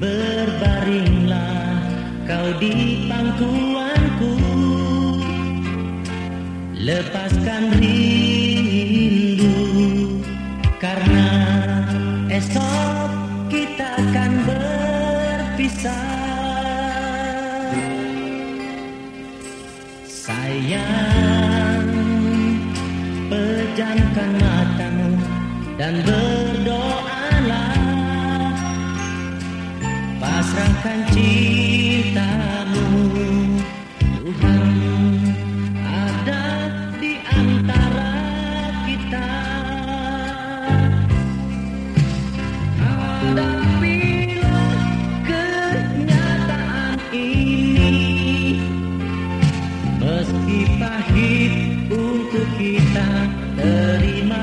Berbaringlah kau di pangkuanku Lepaskan rindu Karena esok kita akan berpisah. Sayang, pejamkan matamu dan berdoalah. Pasrahkan cintamu pahit untuk kita terima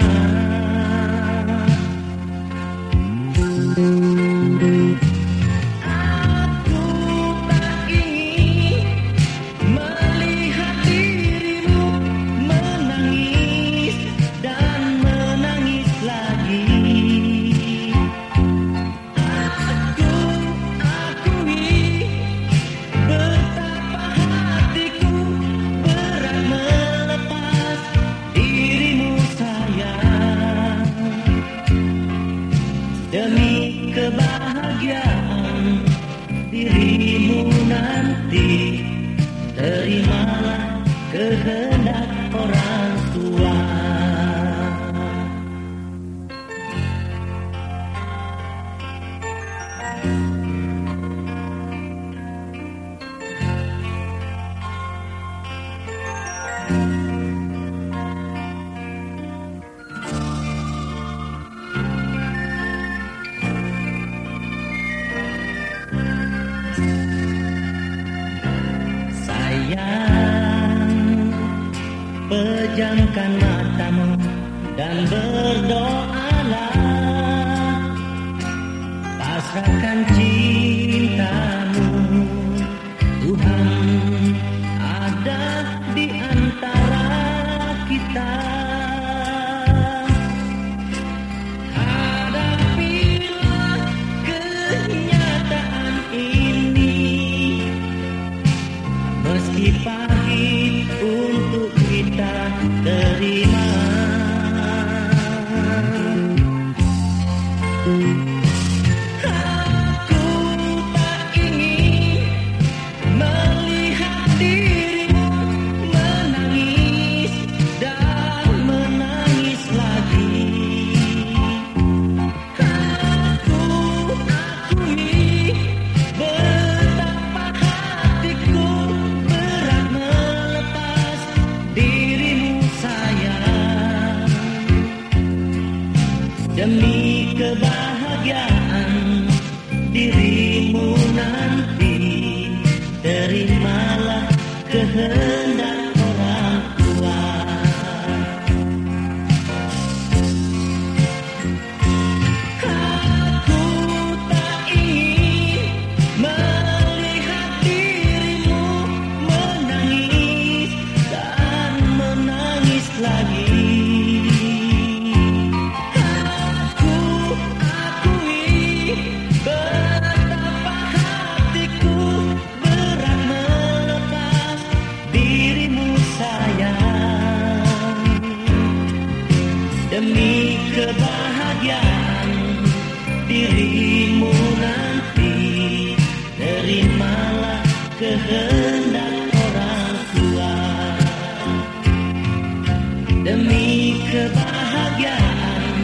nanti terimalah kehendak orang tua. Sayang, pejamkan matamu dan berdoalah Demi kebahagiaan dirimu nanti Terimalah kehendak orang tua Aku tak ingin melihat dirimu menangis dan menangis lagi. kebahagiaan. Dirimu nanti dari malah kehendak orang tua. Demi kebahagiaan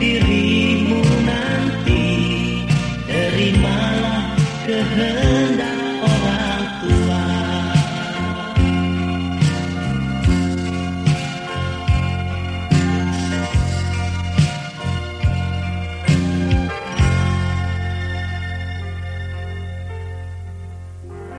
dirimu nanti dari malah kehendak